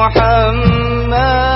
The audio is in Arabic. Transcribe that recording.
محمد